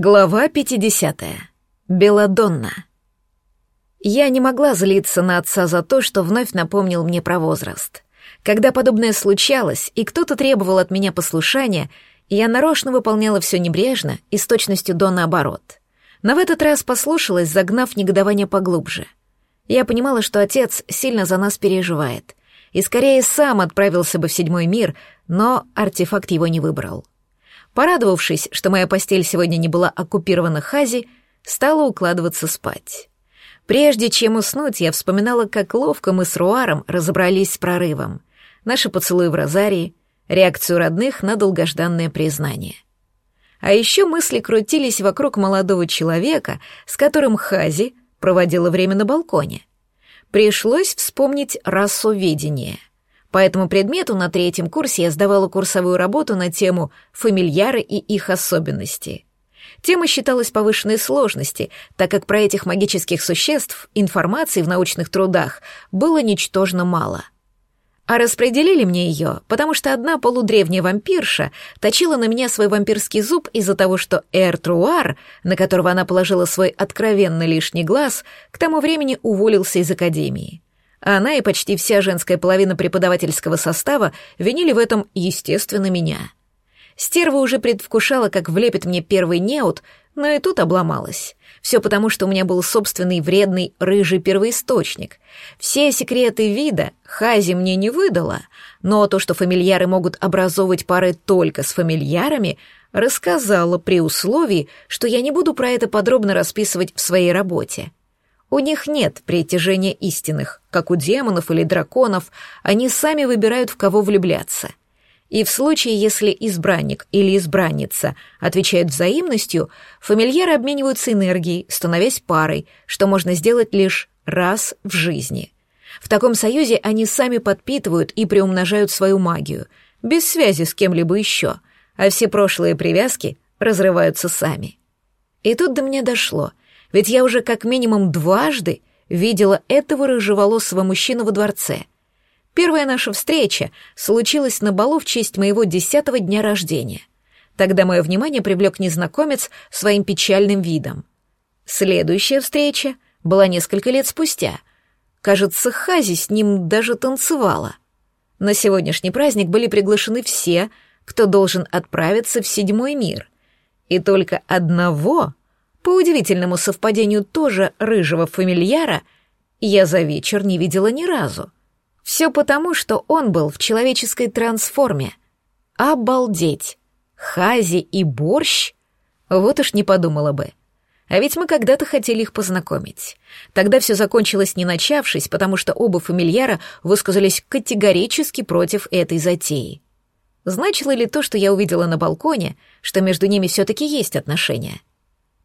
Глава 50. Беладонна. Я не могла злиться на отца за то, что вновь напомнил мне про возраст. Когда подобное случалось, и кто-то требовал от меня послушания, я нарочно выполняла все небрежно и с точностью до наоборот. Но в этот раз послушалась, загнав негодование поглубже. Я понимала, что отец сильно за нас переживает, и скорее сам отправился бы в седьмой мир, но артефакт его не выбрал. Порадовавшись, что моя постель сегодня не была оккупирована Хази, стала укладываться спать. Прежде чем уснуть, я вспоминала, как ловко мы с Руаром разобрались с прорывом. Наши поцелуи в розарии, реакцию родных на долгожданное признание. А еще мысли крутились вокруг молодого человека, с которым Хази проводила время на балконе. Пришлось вспомнить расоведение — по этому предмету на третьем курсе я сдавала курсовую работу на тему «Фамильяры и их особенности». Тема считалась повышенной сложности, так как про этих магических существ информации в научных трудах было ничтожно мало. А распределили мне ее, потому что одна полудревняя вампирша точила на меня свой вампирский зуб из-за того, что Эртруар, на которого она положила свой откровенно лишний глаз, к тому времени уволился из академии. Она и почти вся женская половина преподавательского состава винили в этом, естественно, меня. Стерва уже предвкушала, как влепит мне первый неуд, но и тут обломалась. Все потому, что у меня был собственный вредный рыжий первоисточник. Все секреты вида Хази мне не выдала, но то, что фамильяры могут образовывать пары только с фамильярами, рассказала при условии, что я не буду про это подробно расписывать в своей работе. У них нет притяжения истинных, как у демонов или драконов, они сами выбирают, в кого влюбляться. И в случае, если избранник или избранница отвечают взаимностью, фамильяры обмениваются энергией, становясь парой, что можно сделать лишь раз в жизни. В таком союзе они сами подпитывают и приумножают свою магию, без связи с кем-либо еще, а все прошлые привязки разрываются сами. И тут до меня дошло — ведь я уже как минимум дважды видела этого рыжеволосого мужчину во дворце. Первая наша встреча случилась на балу в честь моего десятого дня рождения. Тогда мое внимание привлек незнакомец своим печальным видом. Следующая встреча была несколько лет спустя. Кажется, Хази с ним даже танцевала. На сегодняшний праздник были приглашены все, кто должен отправиться в седьмой мир. И только одного по удивительному совпадению тоже рыжего фамильяра я за вечер не видела ни разу. Все потому, что он был в человеческой трансформе. Обалдеть! Хази и борщ? Вот уж не подумала бы. А ведь мы когда-то хотели их познакомить. Тогда все закончилось не начавшись, потому что оба фамильяра высказались категорически против этой затеи. Значило ли то, что я увидела на балконе, что между ними все-таки есть отношения?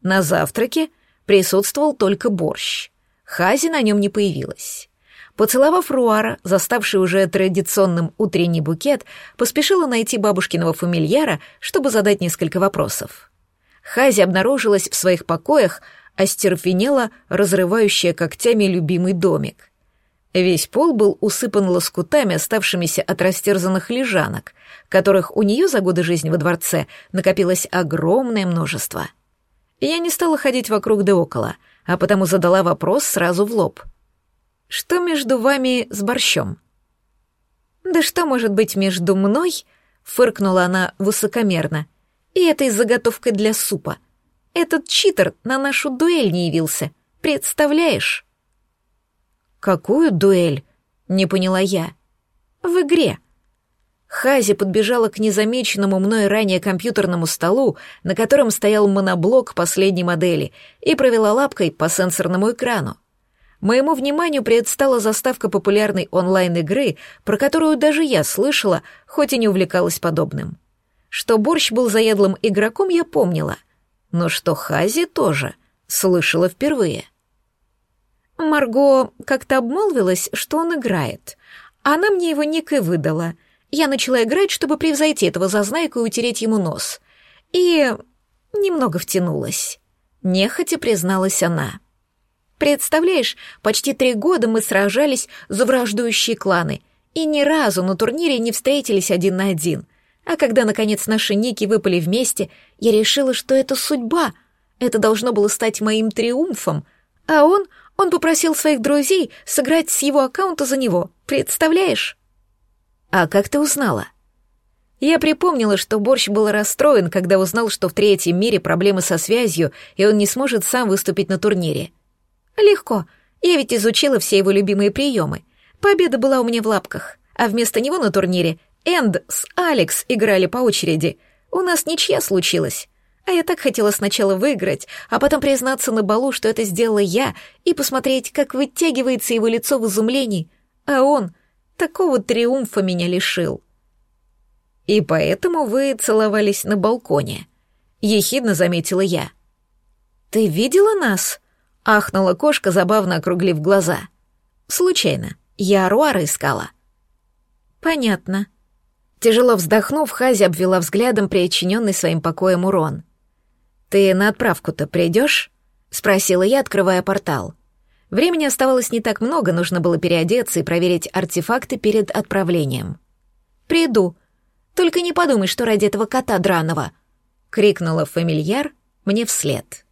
На завтраке присутствовал только борщ. Хази на нем не появилась. Поцеловав Руара, заставший уже традиционным утренний букет, поспешила найти бабушкиного фамильяра, чтобы задать несколько вопросов. Хази обнаружилась в своих покоях, остервенела разрывающая когтями любимый домик. Весь пол был усыпан лоскутами, оставшимися от растерзанных лежанок, которых у нее за годы жизни во дворце накопилось огромное множество — я не стала ходить вокруг да около, а потому задала вопрос сразу в лоб. «Что между вами с борщом?» «Да что может быть между мной?» — фыркнула она высокомерно. «И этой заготовкой для супа. Этот читер на нашу дуэль не явился. Представляешь?» «Какую дуэль?» — не поняла я. «В игре», Хази подбежала к незамеченному мной ранее компьютерному столу, на котором стоял моноблок последней модели, и провела лапкой по сенсорному экрану. Моему вниманию предстала заставка популярной онлайн-игры, про которую даже я слышала, хоть и не увлекалась подобным. Что Борщ был заядлым игроком, я помнила, но что Хази тоже слышала впервые. Марго как-то обмолвилась, что он играет. Она мне его ник и выдала — я начала играть, чтобы превзойти этого зазнайку и утереть ему нос. И немного втянулась. Нехотя призналась она. Представляешь, почти три года мы сражались за враждующие кланы, и ни разу на турнире не встретились один на один. А когда, наконец, наши ники выпали вместе, я решила, что это судьба, Это должно было стать моим триумфом. А он, он попросил своих друзей сыграть с его аккаунта за него. Представляешь? А как ты узнала? Я припомнила, что Борщ был расстроен, когда узнал, что в третьем мире проблемы со связью, и он не сможет сам выступить на турнире. Легко. Я ведь изучила все его любимые приемы. Победа была у меня в лапках, а вместо него на турнире Энд с Алекс играли по очереди. У нас ничья случилась. А я так хотела сначала выиграть, а потом признаться на балу, что это сделала я, и посмотреть, как вытягивается его лицо в изумлении. А он такого триумфа меня лишил. «И поэтому вы целовались на балконе», — ехидно заметила я. «Ты видела нас?» — ахнула кошка, забавно округлив глаза. «Случайно. Я Аруара искала». «Понятно». Тяжело вздохнув, Хази обвела взглядом приочиненный своим покоем урон. «Ты на отправку-то придешь?» — спросила я, открывая портал. Времени оставалось не так много, нужно было переодеться и проверить артефакты перед отправлением. «Приду», только не подумай, что ради этого кота драного!» — крикнула фамильяр мне вслед.